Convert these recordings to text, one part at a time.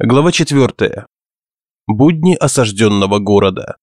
Глава 4. Будни осажденного города.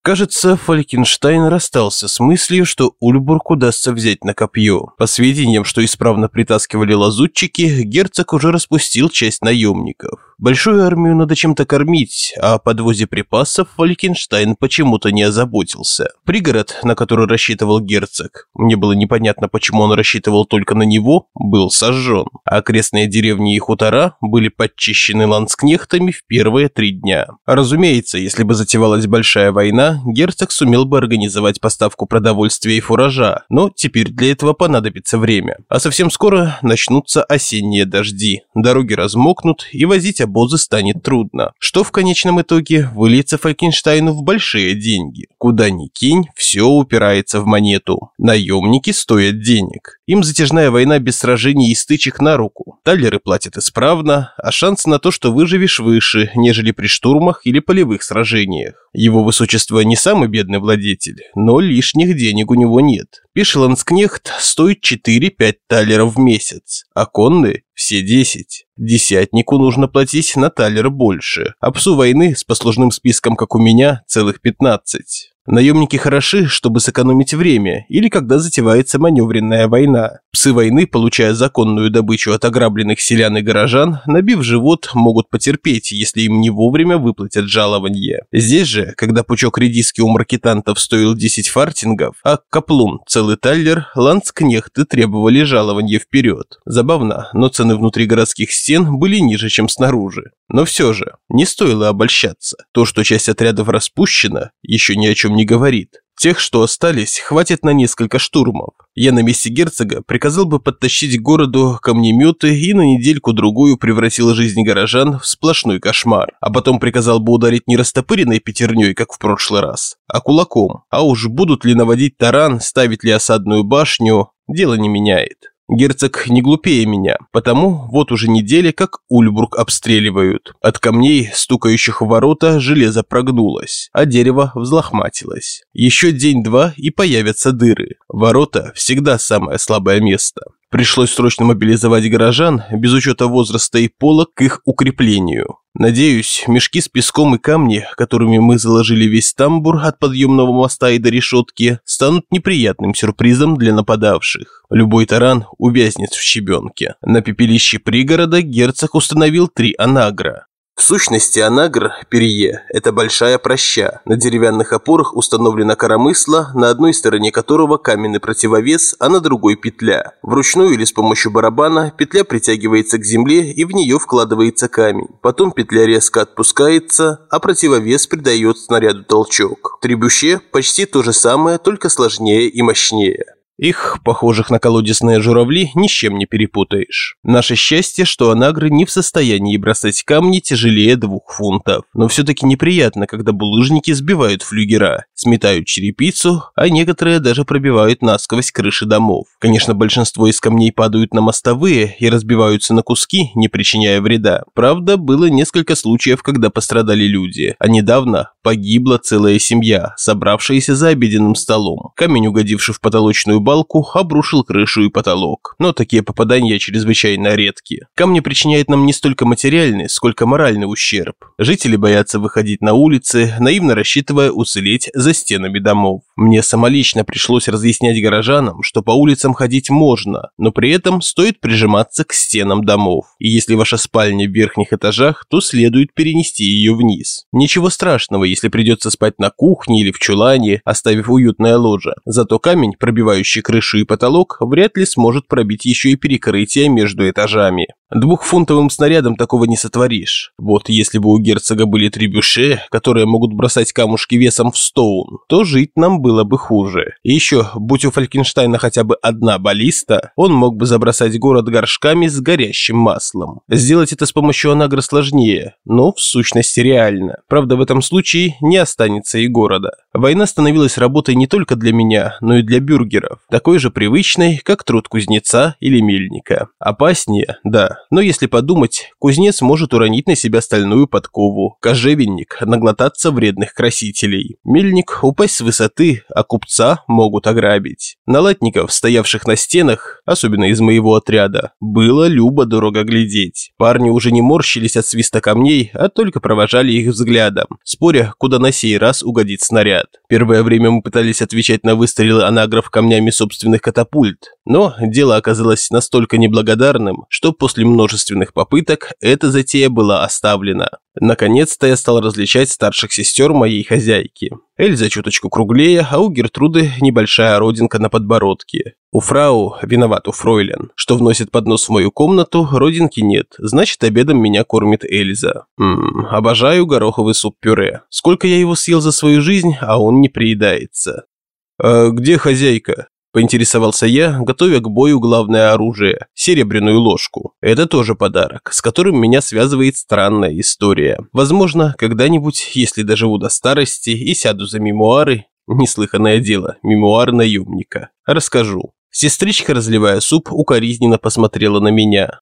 Кажется, Фалькенштайн расстался с мыслью, что Ульбург удастся взять на копье. По сведениям, что исправно притаскивали лазутчики, герцог уже распустил часть наемников. Большую армию надо чем-то кормить, а о подвозе припасов Фалькенштайн почему-то не озаботился. Пригород, на который рассчитывал герцог, мне было непонятно, почему он рассчитывал только на него, был сожжен. А окрестные деревни и хутора были подчищены ланскнехтами в первые три дня. Разумеется, если бы затевалась большая война, герцог сумел бы организовать поставку продовольствия и фуража, но теперь для этого понадобится время. А совсем скоро начнутся осенние дожди, дороги размокнут и возить обозы станет трудно, что в конечном итоге выльется Фалькенштайну в большие деньги. Куда ни кинь, все упирается в монету. Наемники стоят денег. Им затяжная война без сражений и стычек на руку. Талеры платят исправно, а шанс на то, что выживешь выше, нежели при штурмах или полевых сражениях. Его высочество не самый бедный владетель, но лишних денег у него нет. Пишеланскнехт стоит 4-5 талеров в месяц, а конны – все 10. Десятнику нужно платить на талер больше, а псу войны с послужным списком, как у меня, целых 15. Наемники хороши, чтобы сэкономить время, или когда затевается маневренная война. Псы войны, получая законную добычу от ограбленных селян и горожан, набив живот, могут потерпеть, если им не вовремя выплатят жалование. Здесь же, когда пучок редиски у маркетантов стоил 10 фартингов, а каплун целый таллер, ландскнехты требовали жалования вперед. Забавно, но цены внутри городских стен были ниже, чем снаружи. Но все же, не стоило обольщаться. То, что часть отрядов распущена, еще ни о чем не говорит. Тех, что остались, хватит на несколько штурмов. Я на месте герцога приказал бы подтащить к городу камнеметы и на недельку-другую превратил жизнь горожан в сплошной кошмар. А потом приказал бы ударить не растопыренной пятерней, как в прошлый раз, а кулаком. А уж будут ли наводить таран, ставить ли осадную башню, дело не меняет. Герцог не глупее меня, потому вот уже недели как Ульбург обстреливают. От камней, стукающих в ворота, железо прогнулось, а дерево взлохматилось. Еще день-два и появятся дыры. Ворота всегда самое слабое место. Пришлось срочно мобилизовать горожан, без учета возраста и пола, к их укреплению. Надеюсь, мешки с песком и камни, которыми мы заложили весь тамбур от подъемного моста и до решетки, станут неприятным сюрпризом для нападавших. Любой таран увязнет в щебенке. На пепелище пригорода герцог установил три анагра. В сущности, анагр, перье – это большая проща. На деревянных опорах установлена коромысла, на одной стороне которого каменный противовес, а на другой – петля. Вручную или с помощью барабана петля притягивается к земле и в нее вкладывается камень. Потом петля резко отпускается, а противовес придает снаряду толчок. Требуще – почти то же самое, только сложнее и мощнее. Их, похожих на колодесные журавли, ни с чем не перепутаешь. Наше счастье, что анагры не в состоянии бросать камни тяжелее двух фунтов. Но все-таки неприятно, когда булыжники сбивают флюгера, сметают черепицу, а некоторые даже пробивают насквозь крыши домов. Конечно, большинство из камней падают на мостовые и разбиваются на куски, не причиняя вреда. Правда, было несколько случаев, когда пострадали люди, а недавно погибла целая семья, собравшаяся за обеденным столом. Камень, угодивший в потолочную балку, обрушил крышу и потолок. Но такие попадания чрезвычайно редкие. Камни причиняют нам не столько материальный, сколько моральный ущерб. Жители боятся выходить на улицы, наивно рассчитывая уцелеть за стенами домов. Мне самолично пришлось разъяснять горожанам, что по улицам ходить можно, но при этом стоит прижиматься к стенам домов. И если ваша спальня в верхних этажах, то следует перенести ее вниз. Ничего страшного, если придется спать на кухне или в чулане, оставив уютное ложе. Зато камень, пробивающий крышу и потолок, вряд ли сможет пробить еще и перекрытие между этажами. Двухфунтовым снарядом такого не сотворишь. Вот если бы у герцога были три бюше, которые могут бросать камушки весом в стоун, то жить нам было бы хуже. И еще, будь у Фалькенштейна хотя бы одна баллиста, он мог бы забросать город горшками с горящим маслом. Сделать это с помощью анагра сложнее, но в сущности реально. Правда, в этом случае не останется и города. Война становилась работой не только для меня, но и для бюргеров, такой же привычной, как труд кузнеца или мельника. Опаснее, да, но если подумать, кузнец может уронить на себя стальную подкову, кожевенник – наглотаться вредных красителей, мельник – упасть с высоты, а купца могут ограбить. На латников, стоявших на стенах, особенно из моего отряда, было любо-дорого глядеть. Парни уже не морщились от свиста камней, а только провожали их взглядом, споря, куда на сей раз угодит снаряд отряд. Первое время мы пытались отвечать на выстрелы анагров камнями собственных катапульт, но дело оказалось настолько неблагодарным, что после множественных попыток эта затея была оставлена. Наконец-то я стал различать старших сестер моей хозяйки. Эльза чуточку круглее, а у Гертруды небольшая родинка на подбородке. У фрау, виноват у фройлен, что вносит поднос в мою комнату, родинки нет, значит обедом меня кормит Эльза. Ммм, обожаю гороховый суп-пюре. Сколько я его съел за свою жизнь, а он не приедается. «А где хозяйка?» Поинтересовался я, готовя к бою главное оружие – серебряную ложку. Это тоже подарок, с которым меня связывает странная история. Возможно, когда-нибудь, если доживу до старости и сяду за мемуары, неслыханное дело, мемуар наемника, расскажу. Сестричка, разливая суп, укоризненно посмотрела на меня.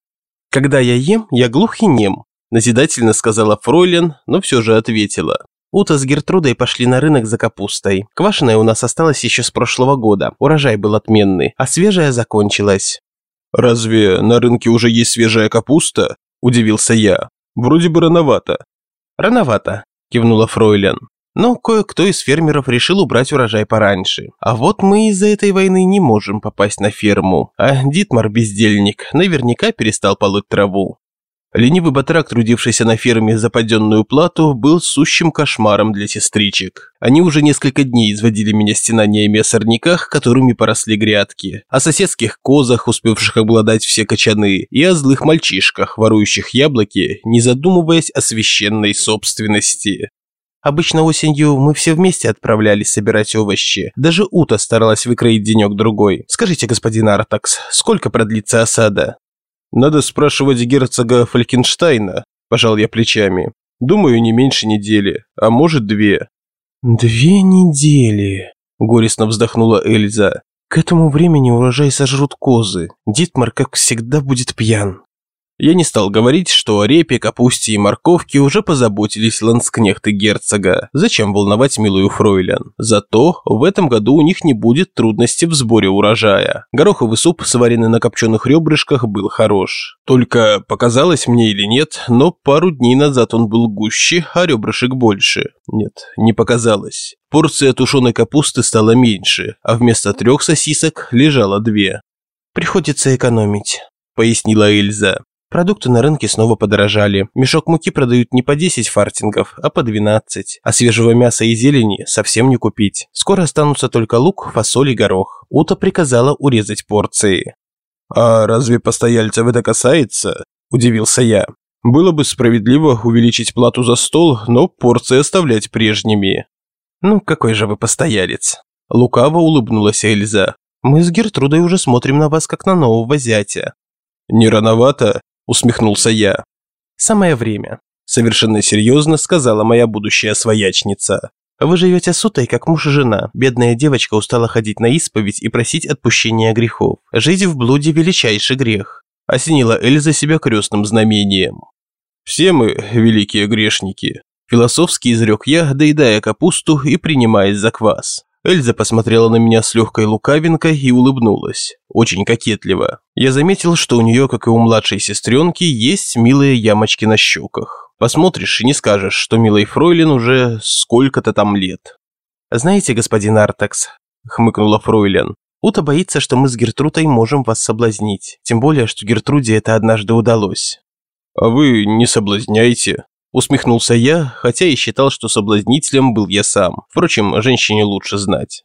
«Когда я ем, я глух и нем», – назидательно сказала Фройлен, но все же ответила. Ута с Гертрудой пошли на рынок за капустой. Квашеная у нас осталась еще с прошлого года. Урожай был отменный, а свежая закончилась. «Разве на рынке уже есть свежая капуста?» – удивился я. «Вроде бы рановато». «Рановато», – кивнула Фройлен. Но кое-кто из фермеров решил убрать урожай пораньше. А вот мы из-за этой войны не можем попасть на ферму. А Дитмар, бездельник, наверняка перестал полоть траву. Ленивый батрак, трудившийся на ферме за подденную плату, был сущим кошмаром для сестричек. Они уже несколько дней изводили меня стенаниями о сорняках, которыми поросли грядки, о соседских козах, успевших обладать все кочаны, и о злых мальчишках, ворующих яблоки, не задумываясь о священной собственности. Обычно осенью мы все вместе отправлялись собирать овощи. Даже Ута старалась выкроить денек-другой. Скажите, господин Артакс, сколько продлится осада? «Надо спрашивать герцога Фалькенштейна», – пожал я плечами. «Думаю, не меньше недели, а может две». «Две недели», – горестно вздохнула Эльза. «К этому времени урожай сожрут козы. Дитмар, как всегда, будет пьян». Я не стал говорить, что о репе, капусте и морковке уже позаботились ланскнехты герцога. Зачем волновать милую фройлен? Зато в этом году у них не будет трудностей в сборе урожая. Гороховый суп, сваренный на копченых ребрышках, был хорош. Только показалось мне или нет, но пару дней назад он был гуще, а ребрышек больше. Нет, не показалось. Порция тушеной капусты стала меньше, а вместо трех сосисок лежало две. «Приходится экономить», – пояснила Эльза. Продукты на рынке снова подорожали. Мешок муки продают не по 10 фартингов, а по 12. А свежего мяса и зелени совсем не купить. Скоро останутся только лук, фасоль и горох. Ута приказала урезать порции. «А разве постояльцев это касается?» – удивился я. «Было бы справедливо увеличить плату за стол, но порции оставлять прежними». «Ну, какой же вы постоялец?» Лукаво улыбнулась Эльза. «Мы с Гертрудой уже смотрим на вас, как на нового зятя». «Не рановато?» Усмехнулся я. «Самое время», – совершенно серьезно сказала моя будущая своячница. «Вы живете с Утой, как муж и жена. Бедная девочка устала ходить на исповедь и просить отпущения грехов. Жить в блуде – величайший грех». Осенила Эльза себя крестным знамением. «Все мы великие грешники», – философски изрек я, доедая капусту и принимаясь за квас. Эльза посмотрела на меня с легкой лукавинкой и улыбнулась. Очень кокетливо. Я заметил, что у нее, как и у младшей сестренки, есть милые ямочки на щеках. Посмотришь и не скажешь, что милой Фройлен уже сколько-то там лет. «Знаете, господин Артакс», – хмыкнула Фройлен, Ута боится, что мы с Гертрутой можем вас соблазнить. Тем более, что Гертруде это однажды удалось. А вы не соблазняйте, Усмехнулся я, хотя и считал, что соблазнителем был я сам. Впрочем, женщине лучше знать.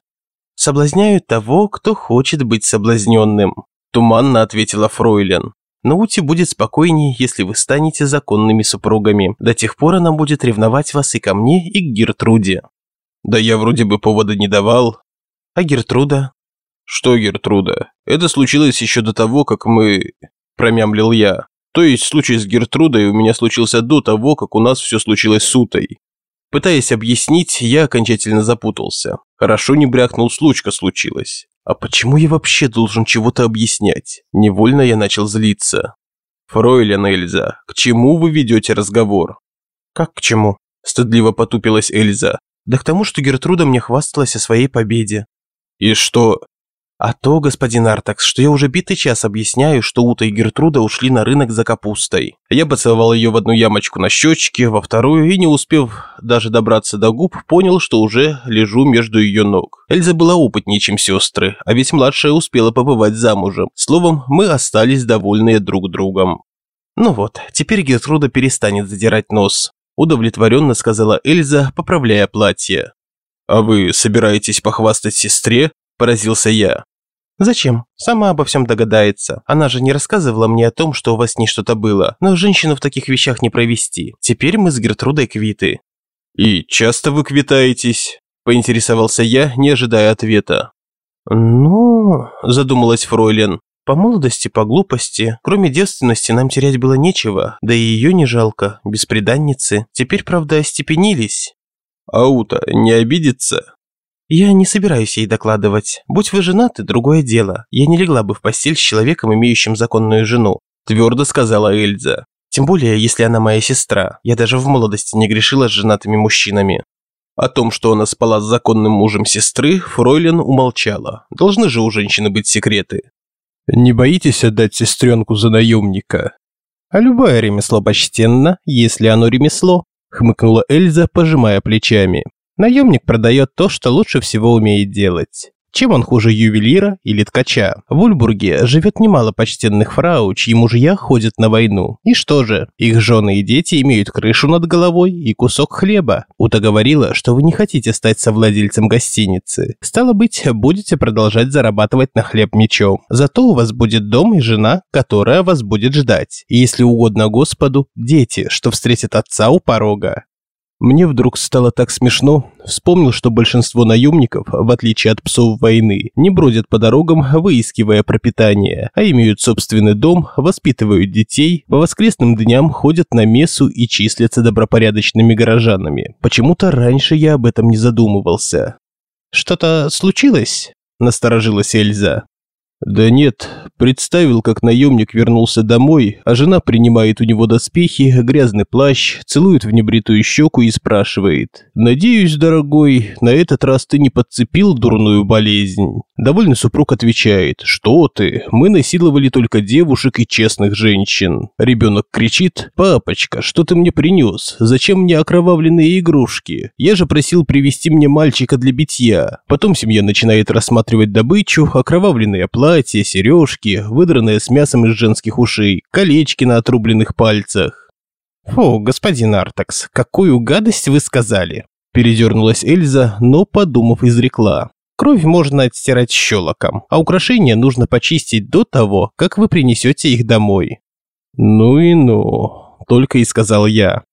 «Соблазняют того, кто хочет быть соблазненным», – туманно ответила Фройлен. «Но Ути будет спокойнее, если вы станете законными супругами. До тех пор она будет ревновать вас и ко мне, и к Гертруде». «Да я вроде бы повода не давал». «А Гертруда?» «Что Гертруда? Это случилось еще до того, как мы...» – промямлил я. То есть случай с Гертрудой у меня случился до того, как у нас все случилось с Утой. Пытаясь объяснить, я окончательно запутался. Хорошо не брякнул, случка случилась. А почему я вообще должен чего-то объяснять? Невольно я начал злиться. «Фройлен Эльза, к чему вы ведете разговор?» «Как к чему?» – стыдливо потупилась Эльза. «Да к тому, что Гертруда мне хвасталась о своей победе». «И что?» «А то, господин Артакс, что я уже битый час объясняю, что Ута и Гертруда ушли на рынок за капустой. Я поцеловал ее в одну ямочку на щечке, во вторую, и не успев даже добраться до губ, понял, что уже лежу между ее ног. Эльза была опытнее, чем сестры, а ведь младшая успела побывать замужем. Словом, мы остались довольные друг другом. «Ну вот, теперь Гертруда перестанет задирать нос», – удовлетворенно сказала Эльза, поправляя платье. «А вы собираетесь похвастать сестре?» – поразился я. «Зачем? Сама обо всем догадается. Она же не рассказывала мне о том, что у вас с ней что-то было. Но женщину в таких вещах не провести. Теперь мы с Гертрудой квиты». «И часто вы квитаетесь?» – поинтересовался я, не ожидая ответа. «Ну...» – задумалась Фройлен. «По молодости, по глупости. Кроме девственности нам терять было нечего. Да и ее не жалко. Бесприданницы. Теперь, правда, остепенились». «Аута не обидится?» «Я не собираюсь ей докладывать. Будь вы женаты, другое дело. Я не легла бы в постель с человеком, имеющим законную жену», – твердо сказала Эльза. «Тем более, если она моя сестра. Я даже в молодости не грешила с женатыми мужчинами». О том, что она спала с законным мужем сестры, Фройлен умолчала. Должны же у женщины быть секреты. «Не боитесь отдать сестренку за наемника?» «А любое ремесло почтенно, если оно ремесло», – хмыкнула Эльза, пожимая плечами. Наемник продает то, что лучше всего умеет делать. Чем он хуже ювелира или ткача? В Ульбурге живет немало почтенных фрау, чьи мужья ходят на войну. И что же? Их жены и дети имеют крышу над головой и кусок хлеба. Ута говорила, что вы не хотите стать совладельцем гостиницы. Стало быть, будете продолжать зарабатывать на хлеб мечом. Зато у вас будет дом и жена, которая вас будет ждать. И если угодно Господу, дети, что встретят отца у порога. Мне вдруг стало так смешно. Вспомнил, что большинство наемников, в отличие от псов войны, не бродят по дорогам, выискивая пропитание, а имеют собственный дом, воспитывают детей, по воскресным дням ходят на мессу и числятся добропорядочными горожанами. Почему-то раньше я об этом не задумывался. «Что-то случилось?» – насторожилась Эльза. Да нет, представил, как наемник вернулся домой, а жена принимает у него доспехи, грязный плащ, целует в небритую щеку и спрашивает. «Надеюсь, дорогой, на этот раз ты не подцепил дурную болезнь?» Довольный супруг отвечает. «Что ты? Мы насиловали только девушек и честных женщин». Ребенок кричит. «Папочка, что ты мне принес? Зачем мне окровавленные игрушки? Я же просил привезти мне мальчика для битья». Потом семья начинает рассматривать добычу, окровавленные платья, сережки, выдранные с мясом из женских ушей, колечки на отрубленных пальцах. «Фу, господин Артакс, какую гадость вы сказали!» Передернулась Эльза, но, подумав, изрекла. Кровь можно отстирать щелоком, а украшения нужно почистить до того, как вы принесете их домой. «Ну и ну», – только и сказал я.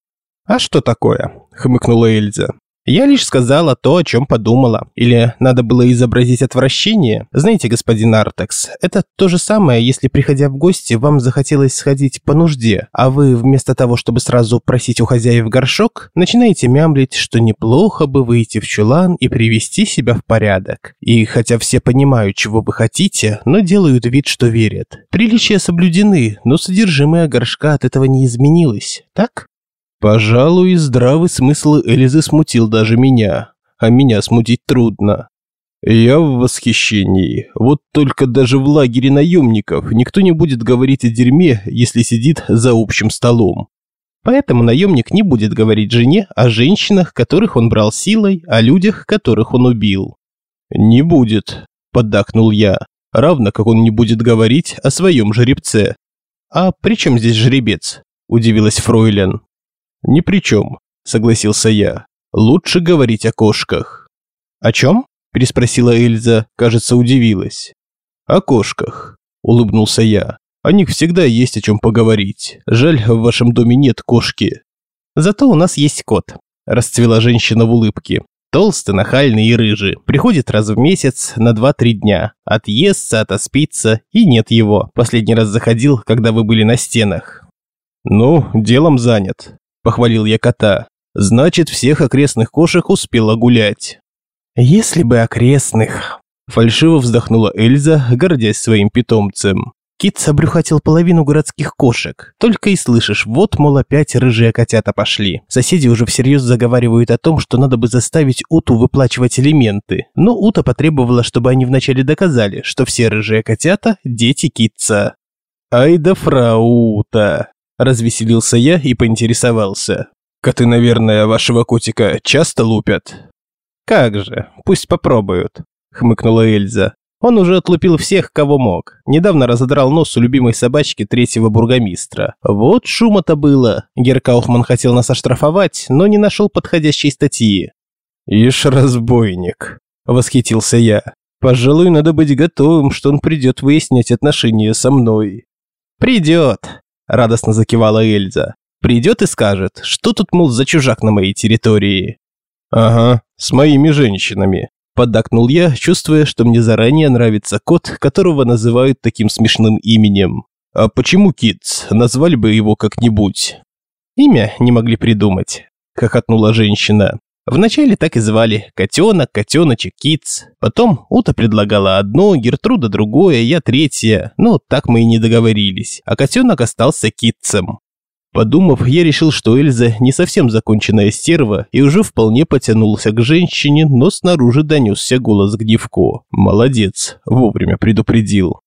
«А что такое?» – хмыкнула Эльза. Я лишь сказала то, о чем подумала. Или надо было изобразить отвращение? Знаете, господин Артекс, это то же самое, если, приходя в гости, вам захотелось сходить по нужде, а вы вместо того, чтобы сразу просить у хозяев горшок, начинаете мямлить, что неплохо бы выйти в чулан и привести себя в порядок. И хотя все понимают, чего вы хотите, но делают вид, что верят. Приличия соблюдены, но содержимое горшка от этого не изменилось, так? Пожалуй, здравый смысл Элизы смутил даже меня, а меня смутить трудно. Я в восхищении. Вот только даже в лагере наемников никто не будет говорить о дерьме, если сидит за общим столом. Поэтому наемник не будет говорить жене о женщинах, которых он брал силой, о людях, которых он убил. «Не будет», – поддакнул я, равно как он не будет говорить о своем жеребце. «А при чем здесь жеребец?» – удивилась Фройлен. «Ни при чем», – согласился я. «Лучше говорить о кошках». «О чем?» – переспросила Эльза, кажется, удивилась. «О кошках», – улыбнулся я. «О них всегда есть о чем поговорить. Жаль, в вашем доме нет кошки». «Зато у нас есть кот», – расцвела женщина в улыбке. Толстый, нахальный и рыжий. Приходит раз в месяц на 2-3 дня. Отъестся, отоспится, и нет его. Последний раз заходил, когда вы были на стенах. «Ну, делом занят», похвалил я кота. Значит, всех окрестных кошек успела гулять. Если бы окрестных. Фальшиво вздохнула Эльза, гордясь своим питомцем. Кит обрюхатил половину городских кошек. Только и слышишь, вот, мол, опять рыжие котята пошли. Соседи уже всерьез заговаривают о том, что надо бы заставить Уту выплачивать элементы. Но Ута потребовала, чтобы они вначале доказали, что все рыжие котята – дети Китца. «Ай да фрау Ута!» – развеселился я и поинтересовался. «Коты, наверное, вашего котика часто лупят?» «Как же, пусть попробуют», – хмыкнула Эльза. Он уже отлупил всех, кого мог. Недавно разодрал нос у любимой собачки третьего бургомистра. Вот шума-то было. Геркауфман хотел нас оштрафовать, но не нашел подходящей статьи. «Ишь, разбойник», – восхитился я. «Пожалуй, надо быть готовым, что он придет выяснять отношения со мной». «Придет», – радостно закивала Эльза. «Придет и скажет, что тут, мол, за чужак на моей территории». «Ага, с моими женщинами», Поддакнул я, чувствуя, что мне заранее нравится кот, которого называют таким смешным именем. А почему Китс? Назвали бы его как-нибудь. Имя не могли придумать, хохотнула женщина. Вначале так и звали – котенок, котеночек, китс. Потом Ута предлагала одно, Гертруда другое, я третье. Но так мы и не договорились, а котенок остался китцем. Подумав, я решил, что Эльза не совсем законченная стерва и уже вполне потянулся к женщине, но снаружи донесся голос Гневко. «Молодец, вовремя предупредил».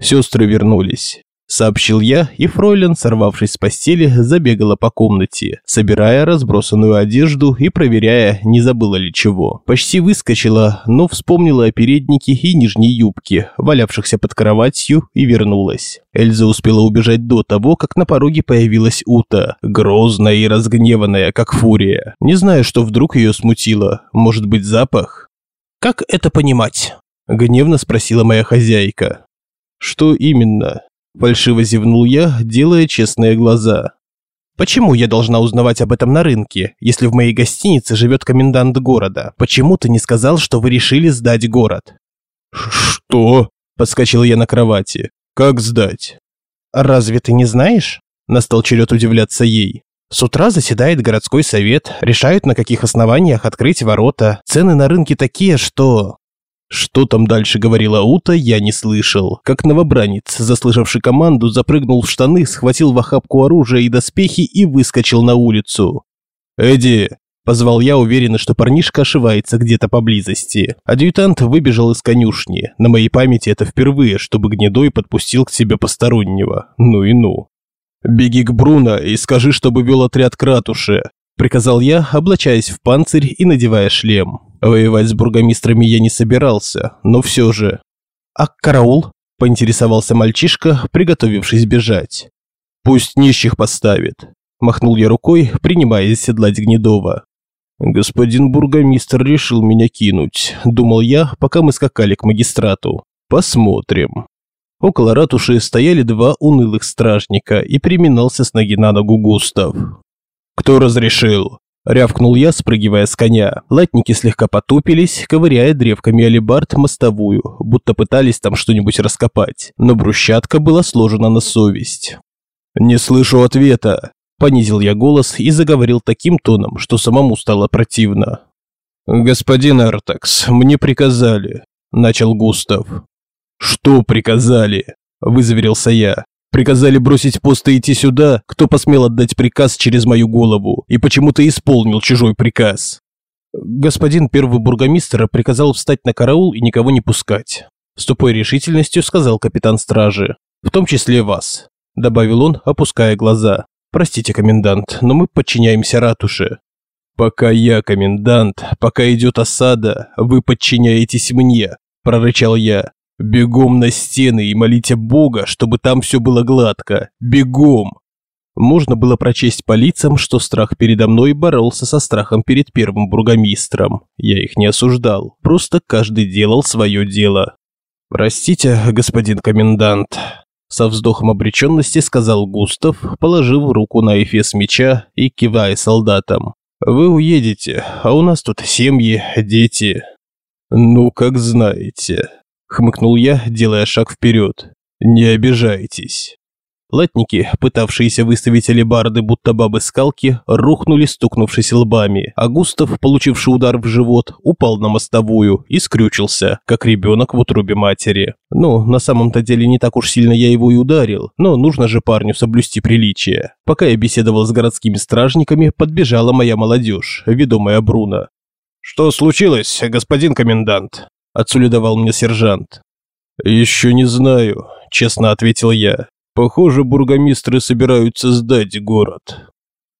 Сестры вернулись сообщил я, и Фройлен, сорвавшись с постели, забегала по комнате, собирая разбросанную одежду и проверяя, не забыла ли чего. Почти выскочила, но вспомнила о переднике и нижней юбке, валявшихся под кроватью, и вернулась. Эльза успела убежать до того, как на пороге появилась Ута, грозная и разгневанная, как фурия. Не знаю, что вдруг ее смутило. Может быть, запах? «Как это понимать?» – гневно спросила моя хозяйка. «Что именно?» Фальшиво зевнул я, делая честные глаза. Почему я должна узнавать об этом на рынке, если в моей гостинице живет комендант города? Почему ты не сказал, что вы решили сдать город? Что? Подскочил я на кровати. Как сдать? Разве ты не знаешь? Настал черед удивляться ей. С утра заседает городской совет, решают, на каких основаниях открыть ворота. Цены на рынке такие, что... Что там дальше говорила Ута, я не слышал. Как новобранец, заслышавший команду, запрыгнул в штаны, схватил в охапку оружие и доспехи и выскочил на улицу. «Эдди!» – позвал я, уверенно, что парнишка ошивается где-то поблизости. Адъютант выбежал из конюшни. На моей памяти это впервые, чтобы Гнедой подпустил к себе постороннего. Ну и ну. «Беги к Бруно и скажи, чтобы вел отряд к ратуше», – приказал я, облачаясь в панцирь и надевая шлем. Воевать с бургомистрами я не собирался, но все же. «А караул?» – поинтересовался мальчишка, приготовившись бежать. «Пусть нищих поставит», – махнул я рукой, принимаясь седлать Гнедова. «Господин бургомистр решил меня кинуть», – думал я, пока мы скакали к магистрату. «Посмотрим». Около ратуши стояли два унылых стражника и приминался с ноги на ногу Густав. «Кто разрешил?» Рявкнул я, спрыгивая с коня. Латники слегка потупились, ковыряя древками алибард мостовую, будто пытались там что-нибудь раскопать. Но брусчатка была сложена на совесть. «Не слышу ответа», – понизил я голос и заговорил таким тоном, что самому стало противно. «Господин Артакс, мне приказали», – начал Густав. «Что приказали?» – вызверился я. Приказали бросить пост и идти сюда, кто посмел отдать приказ через мою голову и почему-то исполнил чужой приказ. Господин первый бургомистр приказал встать на караул и никого не пускать. С тупой решительностью сказал капитан стражи. В том числе вас. Добавил он, опуская глаза. Простите, комендант, но мы подчиняемся ратуше. Пока я комендант, пока идет осада, вы подчиняетесь мне, прорычал я. Бегом на стены и молите Бога, чтобы там все было гладко. Бегом! Можно было прочесть по лицам, что страх передо мной боролся со страхом перед первым бургомистром. Я их не осуждал, просто каждый делал свое дело. «Простите, господин комендант», – со вздохом обреченности сказал Густав, положив руку на эфес меча и кивая солдатам. «Вы уедете, а у нас тут семьи, дети». «Ну, как знаете», хмыкнул я, делая шаг вперед. Не обижайтесь. Латники, пытавшиеся выставить алебарды, будто бабы-скалки, рухнули, стукнувшись лбами, а Густав, получивший удар в живот, упал на мостовую и скрючился, как ребенок в утробе матери. Ну, на самом-то деле не так уж сильно я его и ударил, но нужно же парню соблюсти приличие. Пока я беседовал с городскими стражниками, подбежала моя молодежь, ведомая Бруно. «Что случилось, господин комендант?» – отсулидовал мне сержант. «Еще не знаю», – честно ответил я. «Похоже, бургомистры собираются сдать город».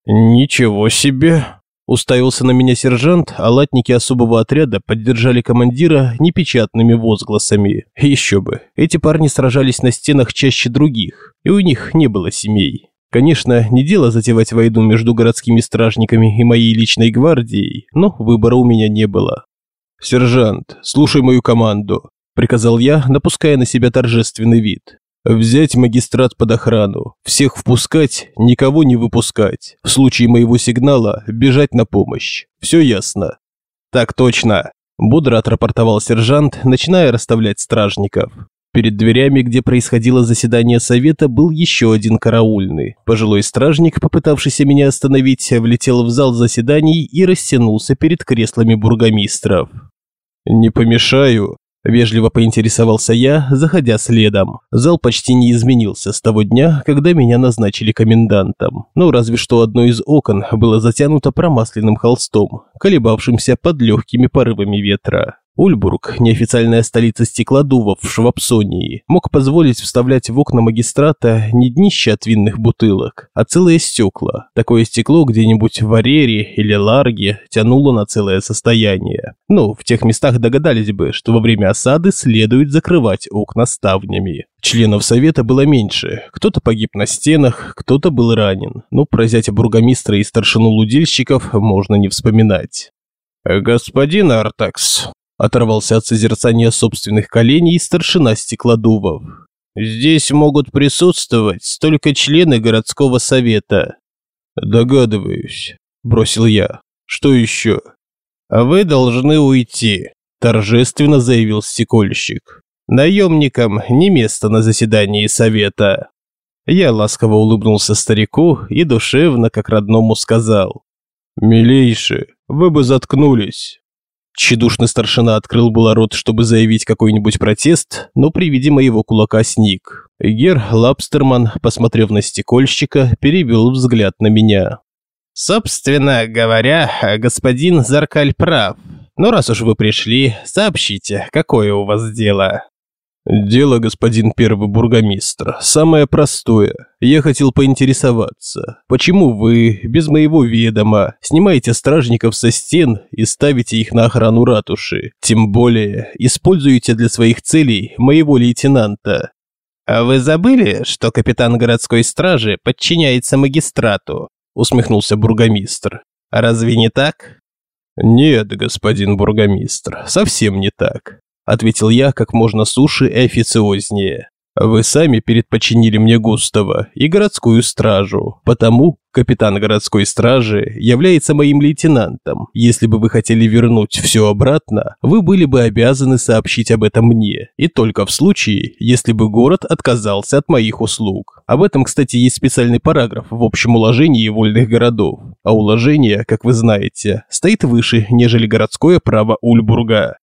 «Ничего себе!» Уставился на меня сержант, а латники особого отряда поддержали командира непечатными возгласами. Еще бы, эти парни сражались на стенах чаще других, и у них не было семей. Конечно, не дело затевать войну между городскими стражниками и моей личной гвардией, но выбора у меня не было. «Сержант, слушай мою команду приказал я, напуская на себя торжественный вид. Взять магистрат под охрану, всех впускать, никого не выпускать. В случае моего сигнала бежать на помощь. Все ясно. Так точно, бодро отрапортовал сержант, начиная расставлять стражников. Перед дверями, где происходило заседание совета, был еще один караульный. Пожилой стражник, попытавшийся меня остановить, влетел в зал заседаний и растянулся перед креслами бургомистров. «Не помешаю», Вежливо поинтересовался я, заходя следом. Зал почти не изменился с того дня, когда меня назначили комендантом. Ну, разве что одно из окон было затянуто промасленным холстом, колебавшимся под легкими порывами ветра. Ульбург, неофициальная столица стеклодувов в Швабсонии, мог позволить вставлять в окна магистрата не днище от винных бутылок, а целые стекла. Такое стекло где-нибудь в Арере или Ларге тянуло на целое состояние. Ну, в тех местах догадались бы, что во время осады следует закрывать окна ставнями. Членов совета было меньше. Кто-то погиб на стенах, кто-то был ранен. Но про зятя бургомистра и старшину лудильщиков можно не вспоминать. «Господин Артакс», Оторвался от созерцания собственных коленей старшина стеклодувов. «Здесь могут присутствовать только члены городского совета». «Догадываюсь», – бросил я. «Что еще?» «А вы должны уйти», – торжественно заявил стекольщик. «Наемникам не место на заседании совета». Я ласково улыбнулся старику и душевно, как родному, сказал. «Милейший, вы бы заткнулись». Тщедушный старшина открыл было рот, чтобы заявить какой-нибудь протест, но при виде моего кулака сник. Гер Лапстерман, посмотрев на стекольщика, перевел взгляд на меня. «Собственно говоря, господин Заркаль прав. Но раз уж вы пришли, сообщите, какое у вас дело?» «Дело, господин первый бургомистр, самое простое. Я хотел поинтересоваться, почему вы, без моего ведома, снимаете стражников со стен и ставите их на охрану ратуши? Тем более, используете для своих целей моего лейтенанта?» «А вы забыли, что капитан городской стражи подчиняется магистрату?» усмехнулся бургомистр. «Разве не так?» «Нет, господин бургомистр, совсем не так ответил я как можно суше и официознее. Вы сами предпочинили мне Густава и городскую стражу, потому капитан городской стражи является моим лейтенантом. Если бы вы хотели вернуть все обратно, вы были бы обязаны сообщить об этом мне, и только в случае, если бы город отказался от моих услуг. Об этом, кстати, есть специальный параграф в общем уложении вольных городов, а уложение, как вы знаете, стоит выше, нежели городское право Ульбурга.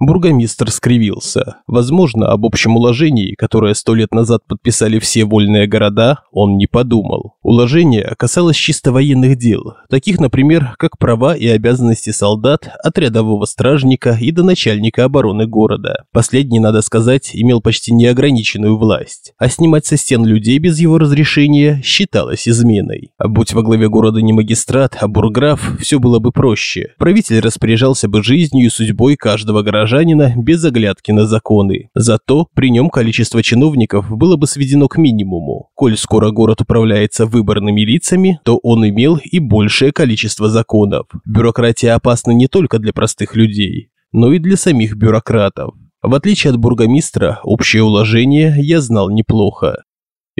Бургомистр скривился. Возможно, об общем уложении, которое сто лет назад подписали все вольные города, он не подумал. Уложение касалось чисто военных дел, таких, например, как права и обязанности солдат, отрядового стражника и до начальника обороны города. Последний, надо сказать, имел почти неограниченную власть, а снимать со стен людей без его разрешения считалось изменой. А будь во главе города не магистрат, а бурграф, все было бы проще. Правитель распоряжался бы жизнью и судьбой каждого гражданина горожанина без оглядки на законы. Зато при нем количество чиновников было бы сведено к минимуму. Коль скоро город управляется выборными лицами, то он имел и большее количество законов. Бюрократия опасна не только для простых людей, но и для самих бюрократов. В отличие от бургомистра, общее уложение я знал неплохо.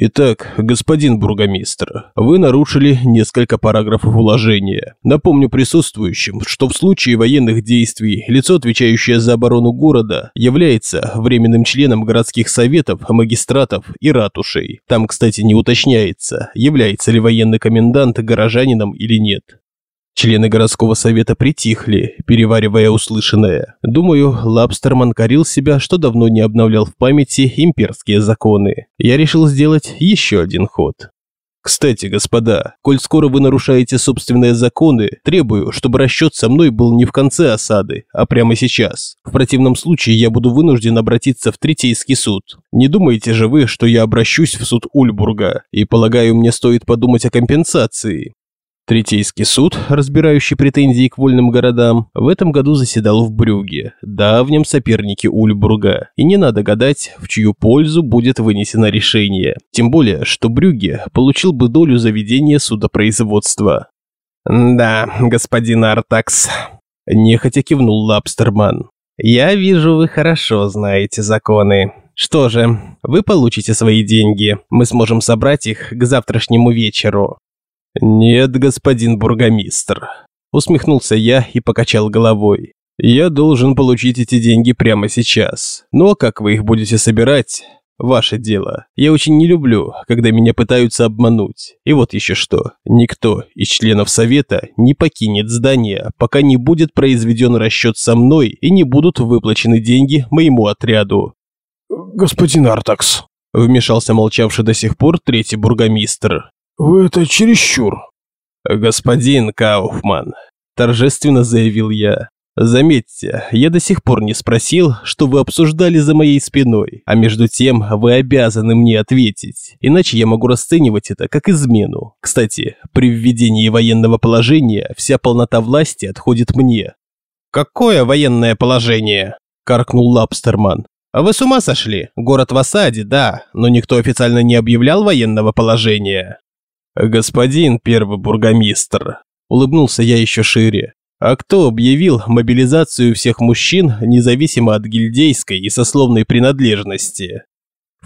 Итак, господин бургомистр, вы нарушили несколько параграфов уложения. Напомню присутствующим, что в случае военных действий лицо, отвечающее за оборону города, является временным членом городских советов, магистратов и ратушей. Там, кстати, не уточняется, является ли военный комендант горожанином или нет. Члены городского совета притихли, переваривая услышанное. Думаю, Лабстерман корил себя, что давно не обновлял в памяти имперские законы. Я решил сделать еще один ход. Кстати, господа, коль скоро вы нарушаете собственные законы, требую, чтобы расчет со мной был не в конце осады, а прямо сейчас. В противном случае я буду вынужден обратиться в Третейский суд. Не думаете же вы, что я обращусь в суд Ульбурга, и полагаю, мне стоит подумать о компенсации. Третейский суд, разбирающий претензии к вольным городам, в этом году заседал в Брюге, давнем сопернике Ульбурга, и не надо гадать, в чью пользу будет вынесено решение. Тем более, что Брюге получил бы долю заведения судопроизводства. «Да, господин Артакс», – нехотя кивнул Лабстерман. «Я вижу, вы хорошо знаете законы. Что же, вы получите свои деньги. Мы сможем собрать их к завтрашнему вечеру. «Нет, господин бургомистр», – усмехнулся я и покачал головой. «Я должен получить эти деньги прямо сейчас. Ну а как вы их будете собирать? Ваше дело. Я очень не люблю, когда меня пытаются обмануть. И вот еще что. Никто из членов совета не покинет здание, пока не будет произведен расчет со мной и не будут выплачены деньги моему отряду». «Господин Артакс», – вмешался молчавший до сих пор третий бургомистр. «Вы это чересчур». «Господин Кауфман», – торжественно заявил я. «Заметьте, я до сих пор не спросил, что вы обсуждали за моей спиной, а между тем вы обязаны мне ответить, иначе я могу расценивать это как измену. Кстати, при введении военного положения вся полнота власти отходит мне». «Какое военное положение?» – каркнул Лапстерман. «Вы с ума сошли? Город в осаде, да, но никто официально не объявлял военного положения». «Господин первый бургомистр», – улыбнулся я еще шире, а кто объявил мобилизацию всех мужчин, независимо от гильдейской и сословной принадлежности?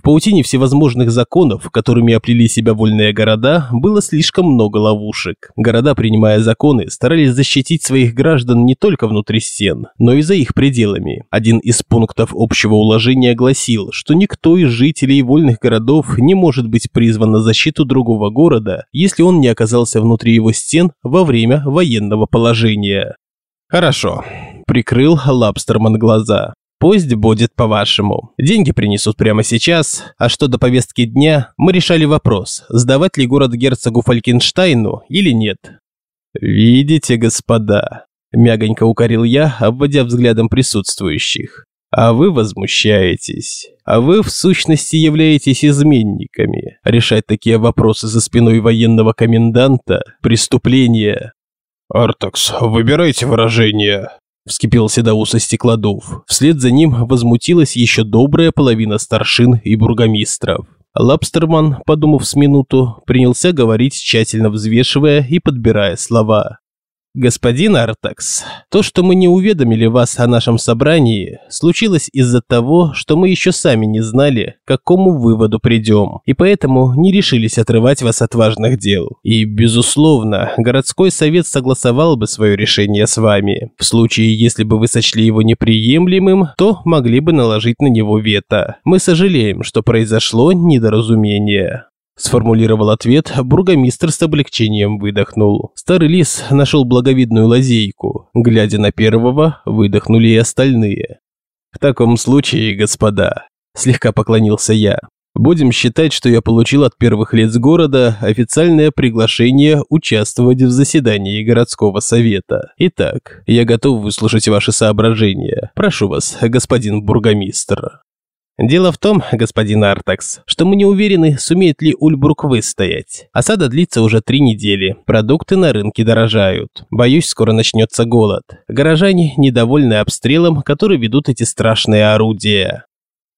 В паутине всевозможных законов, которыми оплели себя вольные города, было слишком много ловушек. Города, принимая законы, старались защитить своих граждан не только внутри стен, но и за их пределами. Один из пунктов общего уложения гласил, что никто из жителей вольных городов не может быть призван на защиту другого города, если он не оказался внутри его стен во время военного положения. Хорошо. Прикрыл Лабстерман глаза. Пусть будет по-вашему. Деньги принесут прямо сейчас, а что до повестки дня, мы решали вопрос, сдавать ли город герцогу Фалькенштайну или нет. «Видите, господа», – мягонько укорил я, обводя взглядом присутствующих. «А вы возмущаетесь. А вы, в сущности, являетесь изменниками. Решать такие вопросы за спиной военного коменданта – преступление». «Артакс, выбирайте выражение», Вскипел седоусый стеклодув. Вслед за ним возмутилась еще добрая половина старшин и бургомистров. Лабстерман, подумав с минуту, принялся говорить, тщательно взвешивая и подбирая слова. «Господин Артакс, то, что мы не уведомили вас о нашем собрании, случилось из-за того, что мы еще сами не знали, к какому выводу придем, и поэтому не решились отрывать вас от важных дел. И, безусловно, городской совет согласовал бы свое решение с вами. В случае, если бы вы сочли его неприемлемым, то могли бы наложить на него вето. Мы сожалеем, что произошло недоразумение. Сформулировал ответ, бургомистр с облегчением выдохнул. Старый лис нашел благовидную лазейку. Глядя на первого, выдохнули и остальные. «В таком случае, господа», – слегка поклонился я, – «будем считать, что я получил от первых лиц города официальное приглашение участвовать в заседании городского совета. Итак, я готов выслушать ваши соображения. Прошу вас, господин бургомистр». Дело в том, господин Артакс, что мы не уверены, сумеет ли Ульбрук выстоять. Осада длится уже три недели. Продукты на рынке дорожают. Боюсь, скоро начнется голод. Горожане недовольны обстрелом, который ведут эти страшные орудия.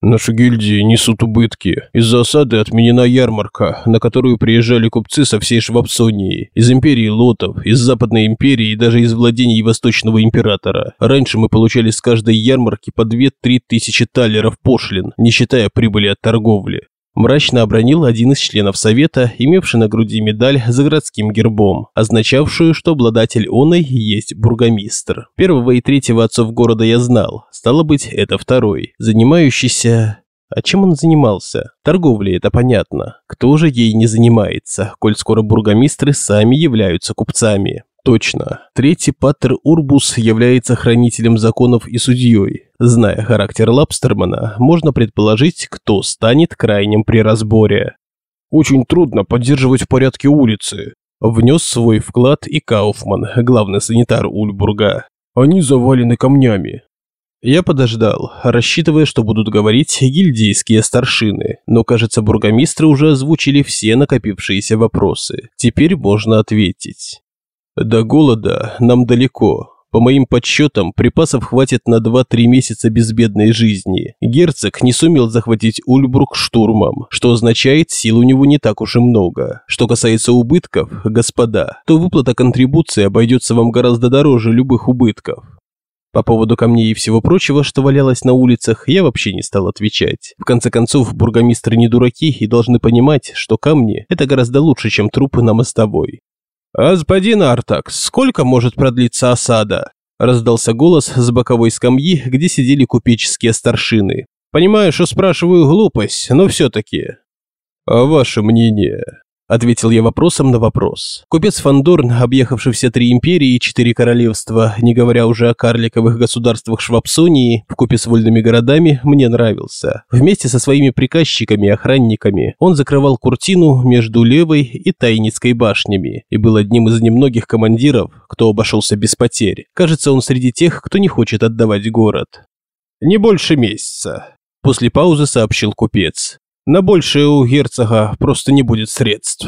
Наши гильдии несут убытки. Из-за осады отменена ярмарка, на которую приезжали купцы со всей Швабсонии, из империи Лотов, из Западной империи и даже из владений Восточного императора. Раньше мы получали с каждой ярмарки по 2-3 тысячи талеров пошлин, не считая прибыли от торговли. Мрачно обронил один из членов совета, имевший на груди медаль за городским гербом, означавшую, что обладатель оной есть бургомистр. Первого и третьего отцов города я знал, стало быть, это второй, занимающийся... А чем он занимался? Торговлей, это понятно. Кто же ей не занимается, коль скоро бургомистры сами являются купцами? Точно. Третий Паттер Урбус является хранителем законов и судьей. Зная характер Лапстермана, можно предположить, кто станет крайним при разборе. Очень трудно поддерживать в порядке улицы. Внес свой вклад и Кауфман, главный санитар Ульбурга. Они завалены камнями. Я подождал, рассчитывая, что будут говорить гильдейские старшины, но, кажется, бургомистры уже озвучили все накопившиеся вопросы. Теперь можно ответить. До голода нам далеко. По моим подсчетам, припасов хватит на 2-3 месяца безбедной жизни. Герцог не сумел захватить Ульбрук штурмом, что означает, сил у него не так уж и много. Что касается убытков, господа, то выплата контрибуции обойдется вам гораздо дороже любых убытков. По поводу камней и всего прочего, что валялось на улицах, я вообще не стал отвечать. В конце концов, бургомистры не дураки и должны понимать, что камни – это гораздо лучше, чем трупы на мостовой. «Господин Артак, сколько может продлиться осада?» Раздался голос с боковой скамьи, где сидели купеческие старшины. «Понимаю, что спрашиваю глупость, но все-таки». «А ваше мнение?» Ответил я вопросом на вопрос. Купец Фандорн, объехавший все три империи и четыре королевства, не говоря уже о карликовых государствах Швабсонии, вкупе с вольными городами, мне нравился. Вместе со своими приказчиками и охранниками он закрывал куртину между Левой и Тайницкой башнями и был одним из немногих командиров, кто обошелся без потерь. Кажется, он среди тех, кто не хочет отдавать город. «Не больше месяца», – после паузы сообщил купец. На большее у герцога просто не будет средств.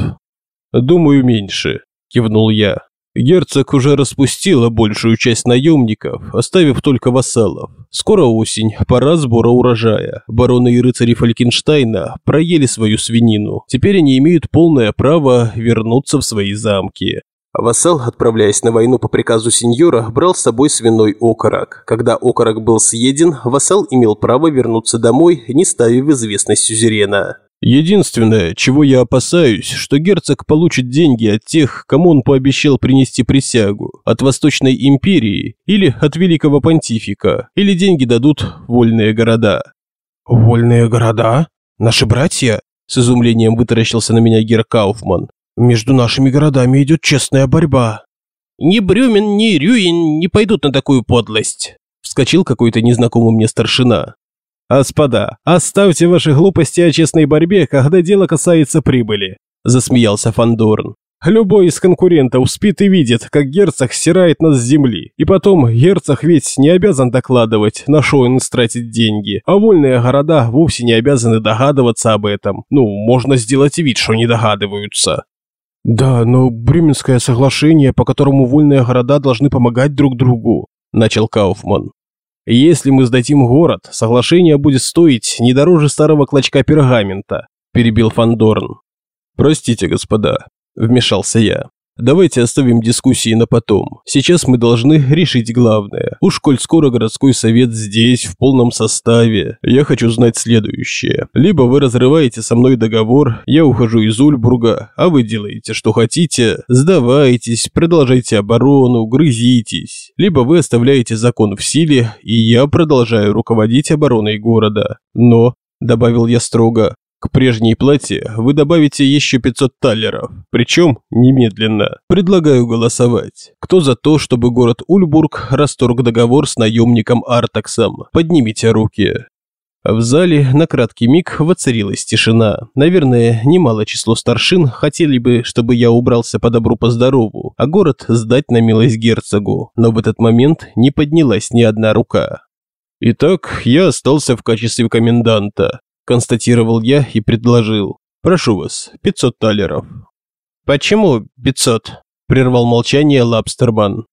Думаю, меньше, кивнул я. Герцог уже распустила большую часть наемников, оставив только вассалов. Скоро осень, пора сбора урожая. Бароны и рыцари Фалькенштейна проели свою свинину. Теперь они имеют полное право вернуться в свои замки. Вассал, отправляясь на войну по приказу сеньора, брал с собой свиной окорок. Когда окорок был съеден, вассал имел право вернуться домой, не ставив в известность сюзерена. Единственное, чего я опасаюсь, что герцог получит деньги от тех, кому он пообещал принести присягу, от Восточной империи или от Великого Понтифика, или деньги дадут вольные города. «Вольные города? Наши братья?» С изумлением вытаращился на меня Гер Кауфман. Между нашими городами идет честная борьба. Ни Брюмен, ни Рюин не пойдут на такую подлость. Вскочил какой-то незнакомый мне старшина. «Господа, оставьте ваши глупости о честной борьбе, когда дело касается прибыли», – засмеялся Фандорн. «Любой из конкурентов спит и видит, как герцог стирает нас с земли. И потом, герцог ведь не обязан докладывать, на что он истратит деньги, а вольные города вовсе не обязаны догадываться об этом. Ну, можно сделать вид, что не догадываются». «Да, но Брюменское соглашение, по которому вольные города должны помогать друг другу», – начал Кауфман. «Если мы сдадим город, соглашение будет стоить не дороже старого клочка пергамента», – перебил Фандорн. «Простите, господа», – вмешался я. Давайте оставим дискуссии на потом. Сейчас мы должны решить главное. Уж коль скоро городской совет здесь, в полном составе, я хочу знать следующее. Либо вы разрываете со мной договор, я ухожу из Ульбурга, а вы делаете, что хотите, сдавайтесь, продолжайте оборону, грызитесь. Либо вы оставляете закон в силе, и я продолжаю руководить обороной города. Но, добавил я строго, к прежней плате вы добавите еще 500 таллеров, причем немедленно. Предлагаю голосовать. Кто за то, чтобы город Ульбург расторг договор с наемником Артаксом? Поднимите руки. В зале на краткий миг воцарилась тишина. Наверное, немало число старшин хотели бы, чтобы я убрался по добру по здорову, а город сдать на милость герцогу. Но в этот момент не поднялась ни одна рука. Итак, я остался в качестве коменданта констатировал я и предложил. Прошу вас, 500 талеров. Почему 500? прервал молчание Лабстерман.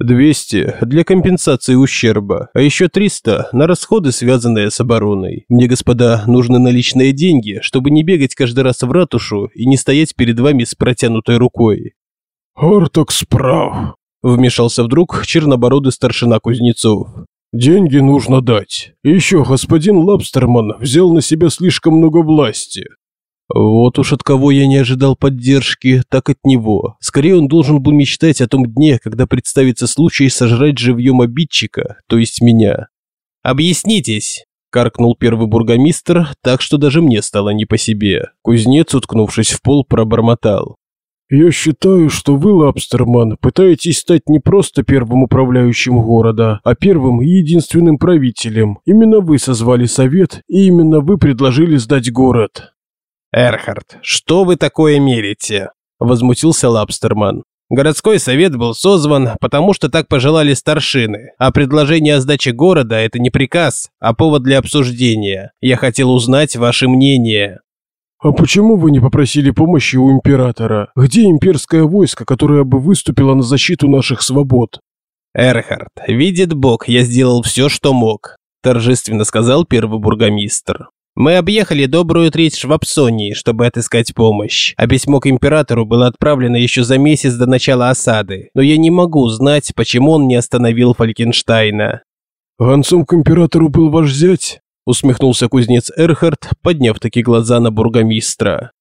200 для компенсации ущерба, а еще 300 на расходы, связанные с обороной. Мне, господа, нужны наличные деньги, чтобы не бегать каждый раз в ратушу и не стоять перед вами с протянутой рукой. «Арток справ», – вмешался вдруг чернобородый старшина Кузнецов. Деньги нужно дать. Еще господин Лабстерман взял на себя слишком много власти. Вот уж от кого я не ожидал поддержки, так от него. Скорее он должен был мечтать о том дне, когда представится случай сожрать живьем обидчика, то есть меня. «Объяснитесь!» – каркнул первый бургомистр, так что даже мне стало не по себе. Кузнец, уткнувшись в пол, пробормотал. «Я считаю, что вы, Лабстерман, пытаетесь стать не просто первым управляющим города, а первым и единственным правителем. Именно вы созвали совет, и именно вы предложили сдать город». «Эрхард, что вы такое мерите?» – возмутился Лабстерман. Городской совет был созван, потому что так пожелали старшины, а предложение о сдаче города – это не приказ, а повод для обсуждения. Я хотел узнать ваше мнение. «А почему вы не попросили помощи у императора? Где имперское войско, которое бы выступило на защиту наших свобод?» «Эрхард, видит Бог, я сделал все, что мог», – торжественно сказал первый бургомистр. «Мы объехали добрую треть Швабсонии, чтобы отыскать помощь, а письмо к императору было отправлено еще за месяц до начала осады, но я не могу знать, почему он не остановил Фалькенштайна». «Гонцом к императору был ваш зять?» Усмехнулся кузнец Эрхард, подняв такие глаза на бургомистра.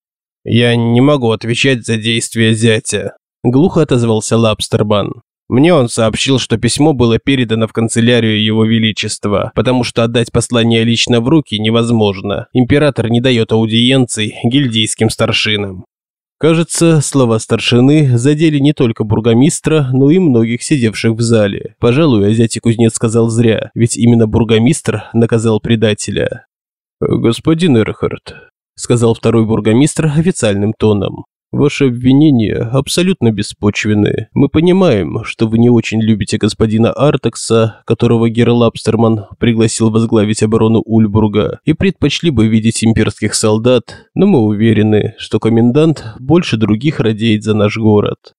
«Я не могу отвечать за действия зятя», – глухо отозвался Лабстерман. «Мне он сообщил, что письмо было передано в канцелярию Его Величества, потому что отдать послание лично в руки невозможно. Император не дает аудиенций гильдийским старшинам». Кажется, слова старшины задели не только бургомистра, но и многих сидевших в зале. Пожалуй, азиатик кузнец сказал зря, ведь именно бургомистр наказал предателя. «Господин Эрхард», – сказал второй бургомистр официальным тоном, Ваши обвинения абсолютно беспочвенны. Мы понимаем, что вы не очень любите господина Артекса, которого Герл Абстерман пригласил возглавить оборону Ульбурга, и предпочли бы видеть имперских солдат, но мы уверены, что комендант больше других радеет за наш город.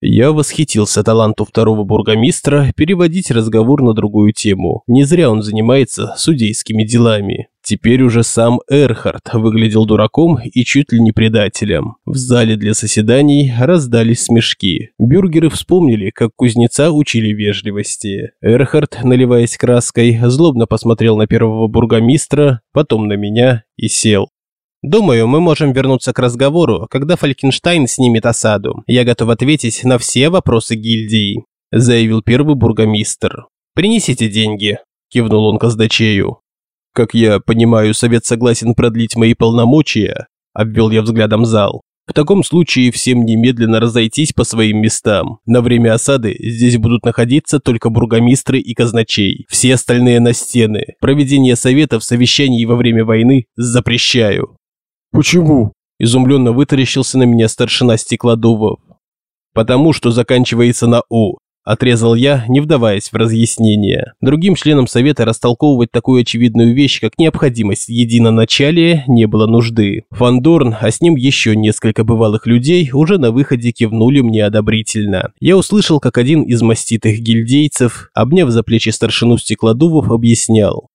Я восхитился таланту второго бургомистра переводить разговор на другую тему. Не зря он занимается судейскими делами. Теперь уже сам Эрхард выглядел дураком и чуть ли не предателем. В зале для соседаний раздались смешки. Бюргеры вспомнили, как кузнеца учили вежливости. Эрхард, наливаясь краской, злобно посмотрел на первого бургомистра, потом на меня и сел. Думаю, мы можем вернуться к разговору, когда Фалькенштайн снимет осаду. Я готов ответить на все вопросы гильдии», – заявил первый бургомистр. «Принесите деньги», – кивнул он казначею. «Как я понимаю, совет согласен продлить мои полномочия», – обвел я взглядом зал. В таком случае всем немедленно разойтись по своим местам. На время осады здесь будут находиться только бургомистры и казначей. Все остальные на стены. Проведение советов, совещаний во время войны запрещаю. Почему? Изумленно вытаращился на меня старшина Стеклодувов. Потому что заканчивается на «у», Отрезал я, не вдаваясь в разъяснение. Другим членам совета растолковывать такую очевидную вещь, как необходимость единоначалия, не было нужды. Фандорн, а с ним еще несколько бывалых людей, уже на выходе кивнули мне одобрительно. Я услышал, как один из маститых гильдейцев, обняв за плечи старшину стеклодувов, объяснял.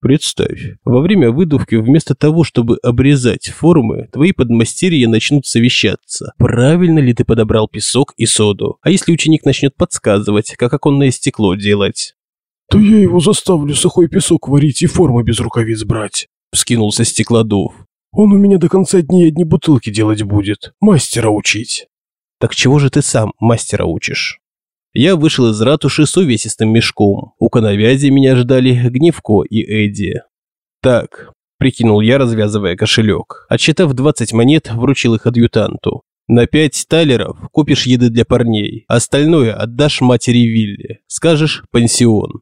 Представь, во время выдувки вместо того, чтобы обрезать формы, твои подмастерья начнут совещаться. Правильно ли ты подобрал песок и соду? А если ученик начнет подсказывать, как оконное стекло делать? То я его заставлю сухой песок варить и формы без рукавиц брать. Вскинулся стеклодув. Он у меня до конца дней одни бутылки делать будет. Мастера учить. Так чего же ты сам мастера учишь? Я вышел из ратуши с увесистым мешком. У коновязи меня ждали Гневко и Эдди. «Так», – прикинул я, развязывая кошелек. Отсчитав 20 монет, вручил их адъютанту. «На пять талеров купишь еды для парней, остальное отдашь матери Вилли. Скажешь – пансион.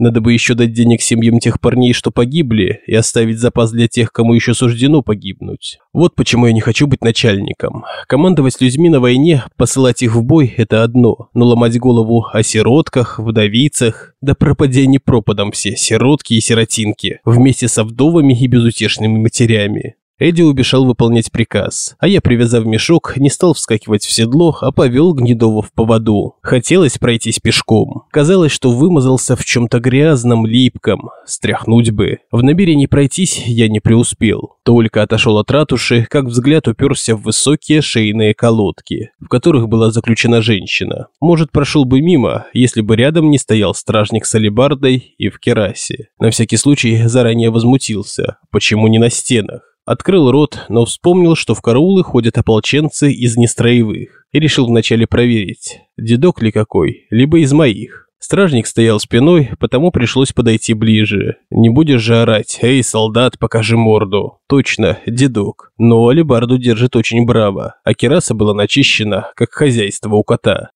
Надо бы еще дать денег семьям тех парней, что погибли, и оставить запас для тех, кому еще суждено погибнуть. Вот почему я не хочу быть начальником. Командовать людьми на войне, посылать их в бой – это одно, но ломать голову о сиротках, вдовицах, да пропади они пропадом все, сиротки и сиротинки, вместе со вдовами и безутешными матерями. Эдди убежал выполнять приказ, а я, привязав мешок, не стал вскакивать в седло, а повел Гнедова в поводу. Хотелось пройтись пешком. Казалось, что вымазался в чем-то грязном, липком. Стряхнуть бы. В намерении пройтись я не преуспел. Только отошел от ратуши, как взгляд уперся в высокие шейные колодки, в которых была заключена женщина. Может, прошел бы мимо, если бы рядом не стоял стражник с алебардой и в керасе. На всякий случай заранее возмутился. Почему не на стенах? Открыл рот, но вспомнил, что в караулы ходят ополченцы из нестроевых, и решил вначале проверить, дедок ли какой, либо из моих. Стражник стоял спиной, потому пришлось подойти ближе. Не будешь же орать «Эй, солдат, покажи морду». Точно, дедок. Но алебарду держит очень браво, а кераса была начищена, как хозяйство у кота.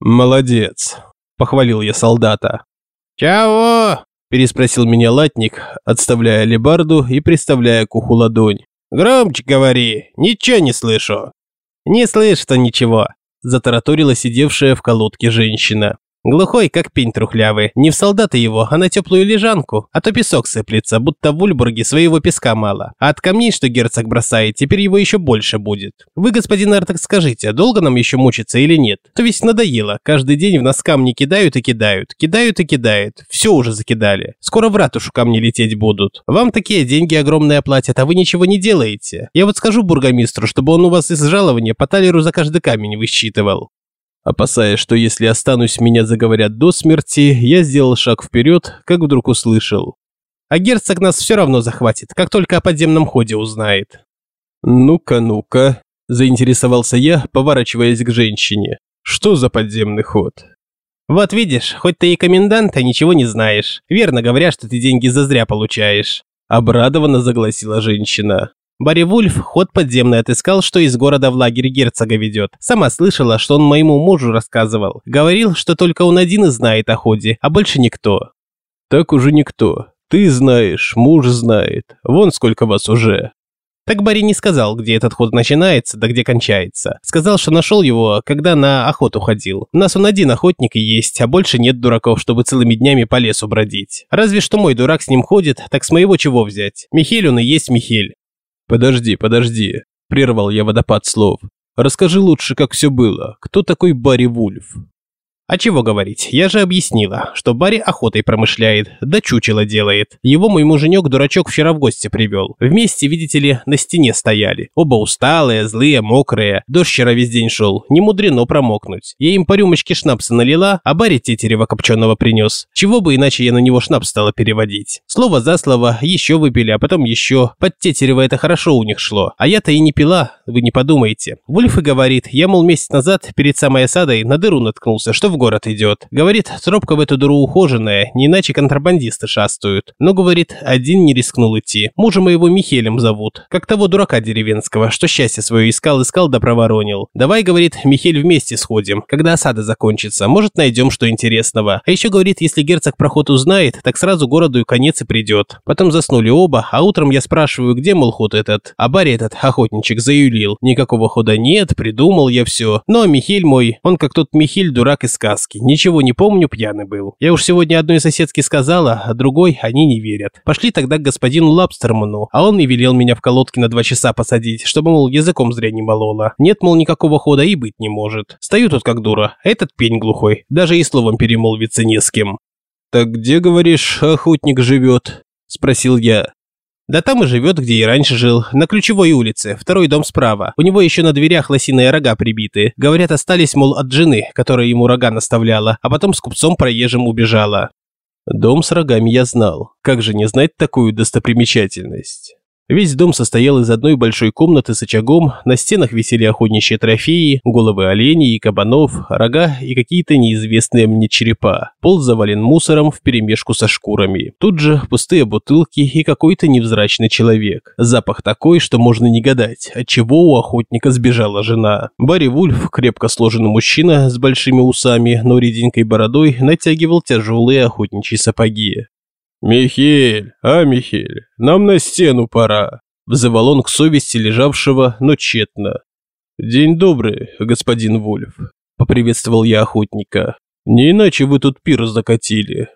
«Молодец», – похвалил я солдата. «Чего?» Переспросил меня латник, отставляя лебарду и приставляя к уху ладонь. «Громче говори, ничего не слышу». «Не слышно ничего», – затараторила сидевшая в колодке женщина. Глухой, как пень трухлявый. Не в солдаты его, а на теплую лежанку. А то песок сыплется, будто в Ульбурге своего песка мало. А от камней, что герцог бросает, теперь его еще больше будет. Вы, господин Артак, скажите, долго нам еще мучиться или нет? То ведь надоело. Каждый день в нас камни кидают и кидают. Кидают и кидают. Все уже закидали. Скоро в ратушу камни лететь будут. Вам такие деньги огромные платят, а вы ничего не делаете. Я вот скажу бургомистру, чтобы он у вас из жалования по талеру за каждый камень высчитывал. Опасаясь, что если останусь, меня заговорят до смерти, я сделал шаг вперед, как вдруг услышал. А герцог нас все равно захватит, как только о подземном ходе узнает. «Ну-ка, ну-ка», – заинтересовался я, поворачиваясь к женщине. «Что за подземный ход?» «Вот видишь, хоть ты и комендант, а ничего не знаешь. Верно говорят, что ты деньги зазря получаешь». Обрадованно загласила женщина. Барри Вульф ход подземный отыскал, что из города в лагерь герцога ведет. Сама слышала, что он моему мужу рассказывал. Говорил, что только он один и знает о ходе, а больше никто. Так уже никто. Ты знаешь, муж знает. Вон сколько вас уже. Так Барри не сказал, где этот ход начинается, да где кончается. Сказал, что нашел его, когда на охоту ходил. У нас он один охотник и есть, а больше нет дураков, чтобы целыми днями по лесу бродить. Разве что мой дурак с ним ходит, так с моего чего взять? Михель он и есть Михель. «Подожди, подожди», – прервал я водопад слов. «Расскажи лучше, как все было. Кто такой Барри Вульф?» А чего говорить, я же объяснила, что Барри охотой промышляет, да чучело делает. Его мой муженек-дурачок вчера в гости привел. Вместе, видите ли, на стене стояли. Оба усталые, злые, мокрые. Дождь вчера весь день шел, не мудрено промокнуть. Я им по рюмочке шнапса налила, а Барри тетерева копченого принес. Чего бы иначе я на него шнапс стала переводить. Слово за слово, еще выпили, а потом еще. Под тетерева это хорошо у них шло. А я-то и не пила, вы не подумайте. Вульф и говорит, я, мол, месяц назад перед самой осадой на дыру наткнулся, что в город идет. Говорит, тропка в эту дыру ухоженная, не иначе контрабандисты шастают. Но, говорит, один не рискнул идти. Мужа моего Михелем зовут. Как того дурака деревенского, что счастье свое искал-искал да проворонил. Давай, говорит, Михель вместе сходим. Когда осада закончится, может найдем что интересного. А еще, говорит, если герцог проход узнает, так сразу городу и конец и придет. Потом заснули оба, а утром я спрашиваю, где, мол, ход этот. А Барри этот, охотничек, заюлил. Никакого хода нет, придумал я все. Но Михель мой, он как тот Михель дурак искал сказки. Ничего не помню, пьяный был. Я уж сегодня одной соседке сказала, а другой они не верят. Пошли тогда к господину Лапстерману, а он и велел меня в колодке на два часа посадить, чтобы, мол, языком зря не молола. Нет, мол, никакого хода и быть не может. Стою тут как дура, этот пень глухой, даже и словом перемолвиться не с кем. «Так где, говоришь, охотник живет?» – спросил я. Да там и живет, где и раньше жил, на ключевой улице, второй дом справа. У него еще на дверях лосиные рога прибиты. Говорят, остались, мол, от жены, которая ему рога наставляла, а потом с купцом проезжим убежала. Дом с рогами я знал. Как же не знать такую достопримечательность? Весь дом состоял из одной большой комнаты с очагом, на стенах висели охотничьи трофеи, головы оленей и кабанов, рога и какие-то неизвестные мне черепа. Пол завален мусором вперемешку со шкурами. Тут же пустые бутылки и какой-то невзрачный человек. Запах такой, что можно не гадать, от чего у охотника сбежала жена. Барри Вульф, крепко сложенный мужчина с большими усами, но реденькой бородой, натягивал тяжелые охотничьи сапоги. «Михель, а, Михель, нам на стену пора», – взывал он к совести лежавшего, но тщетно. «День добрый, господин Вольф», – поприветствовал я охотника. «Не иначе вы тут пир закатили».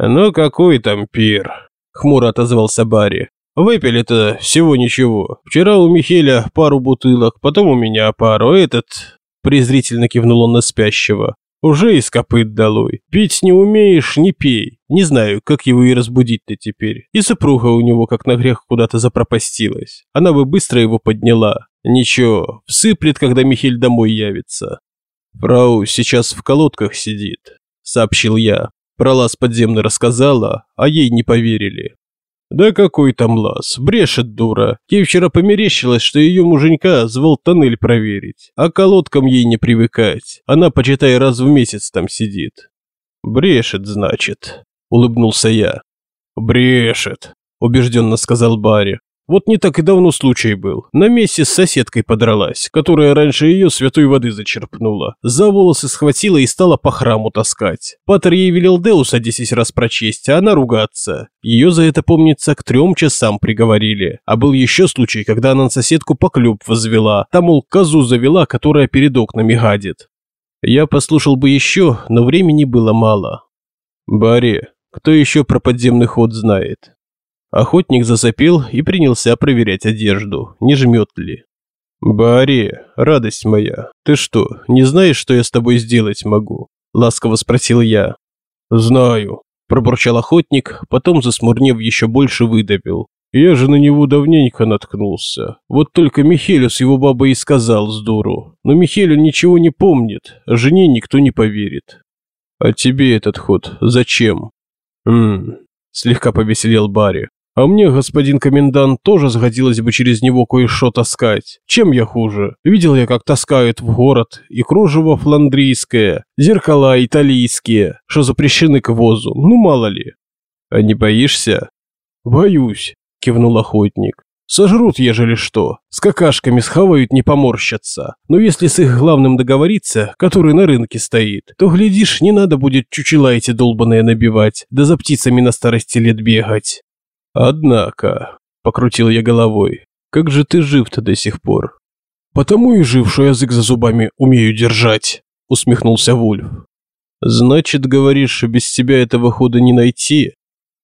«Ну какой там пир?» – хмуро отозвался Барри. Выпили-то всего ничего. Вчера у Михеля пару бутылок, потом у меня пару. Этот...» Презрительно кивнул он на спящего. «Уже из копыт долой. Пить не умеешь, не пей. Не знаю, как его и разбудить-то теперь. И супруга у него как на грех куда-то запропастилась. Она бы быстро его подняла. Ничего, всыплет, когда Михель домой явится». «Фрау сейчас в колодках сидит», — сообщил я. Про лаз подземный рассказала, а ей не поверили. Да какой там лаз, брешет дура. Ей вчера померещилось, что ее муженька звал тоннель проверить, а колодкам ей не привыкать. Она, почитай, раз в месяц там сидит. Брешет, значит, улыбнулся я. Брешет, убежденно сказал Барри. Вот не так и давно случай был. На месте с соседкой подралась, которая раньше ее святой воды зачерпнула. За волосы схватила и стала по храму таскать. Патер ей велел Деуса десять раз прочесть, а она ругаться. Ее за это, помнится, к трем часам приговорили. А был еще случай, когда она на соседку поклеп возвела. Там, мол, козу завела, которая перед окнами гадит. Я послушал бы еще, но времени было мало. Барри, кто еще про подземный ход знает? Охотник засопел и принялся проверять одежду, не жмет ли. «Барри, радость моя, ты что, не знаешь, что я с тобой сделать могу?» – ласково спросил я. «Знаю», – пробурчал охотник, потом, засмурнев, еще больше выдавил. «Я же на него давненько наткнулся. Вот только Михелю с его бабой и сказал с дуру. Но Михелю ничего не помнит, а жене никто не поверит». «А тебе этот ход зачем?» «Ммм», – слегка повеселел Барри. А мне, господин комендант, тоже сгодилось бы через него кое-что таскать. Чем я хуже? Видел я, как таскают в город и кружево фландрийское, зеркала италийские, что запрещены к возу, ну мало ли. А не боишься? Боюсь, кивнул охотник. Сожрут, ежели что. С какашками схавают, не поморщатся. Но если с их главным договориться, который на рынке стоит, то, глядишь, не надо будет чучела эти долбаные набивать, да за птицами на старости лет бегать. Однако, покрутил я головой, как же ты жив-то до сих пор? Потому и жив, что язык за зубами умею держать, усмехнулся Вульф. Значит, говоришь, без тебя этого хода не найти?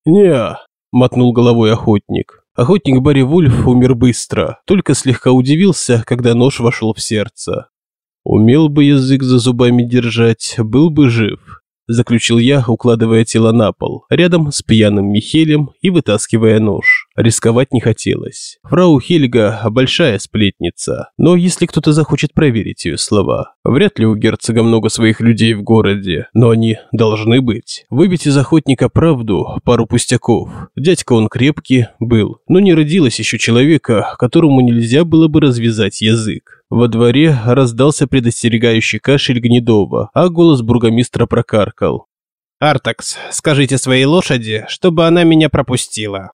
Не, мотнул головой охотник. Охотник Барри Вульф умер быстро, только слегка удивился, когда нож вошел в сердце. Умел бы язык за зубами держать, был бы жив заключил я, укладывая тело на пол, рядом с пьяным Михелем и вытаскивая нож. Рисковать не хотелось. Фрау Хельга – большая сплетница, но если кто-то захочет проверить ее слова, вряд ли у герцога много своих людей в городе, но они должны быть. Выбить из охотника правду – пару пустяков. Дядька он крепкий был, но не родилось еще человека, которому нельзя было бы развязать язык. Во дворе раздался предостерегающий кашель Гнедова, а голос бургомистра прокаркал. «Артакс, скажите своей лошади, чтобы она меня пропустила».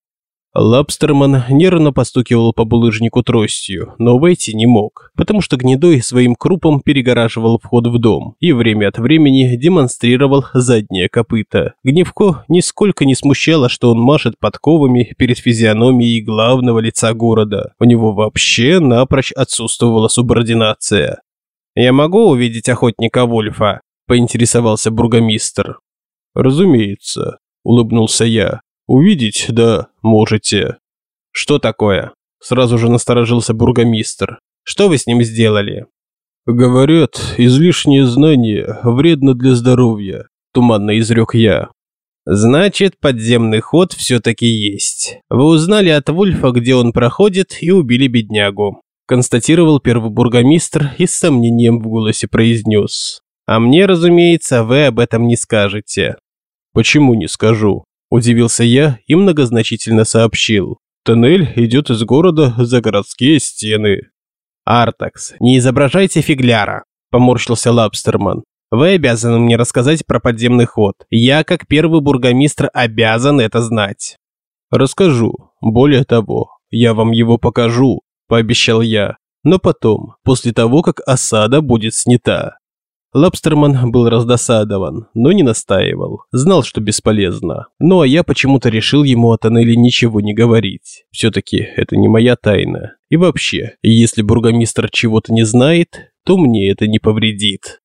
Лабстерман нервно постукивал по булыжнику тростью, но войти не мог, потому что Гнедой своим крупом перегораживал вход в дом и время от времени демонстрировал заднее копыто. Гневко нисколько не смущало, что он машет подковами перед физиономией главного лица города. У него вообще напрочь отсутствовала субординация. «Я могу увидеть охотника Вольфа?» – поинтересовался бургомистр. «Разумеется», – улыбнулся я. Увидеть, да, можете. Что такое? Сразу же насторожился бургомистр. Что вы с ним сделали? Говорят, излишнее знание вредно для здоровья, туманно изрек я. Значит, подземный ход все-таки есть. Вы узнали от Вульфа, где он проходит, и убили беднягу. Констатировал первый бургомистр и с сомнением в голосе произнес. А мне, разумеется, вы об этом не скажете. Почему не скажу? Удивился я и многозначительно сообщил. Тоннель идет из города за городские стены. Артакс, не изображайте фигляра, поморщился Лабстерман. Вы обязаны мне рассказать про подземный ход. Я, как первый бургомистр, обязан это знать. Расскажу. Более того, я вам его покажу, пообещал я. Но потом, после того, как осада будет снята. Лобстерман был раздосадован, но не настаивал. Знал, что бесполезно. Ну а я почему-то решил ему о тоннеле ничего не говорить. Все-таки это не моя тайна. И вообще, если бургомистр чего-то не знает, то мне это не повредит.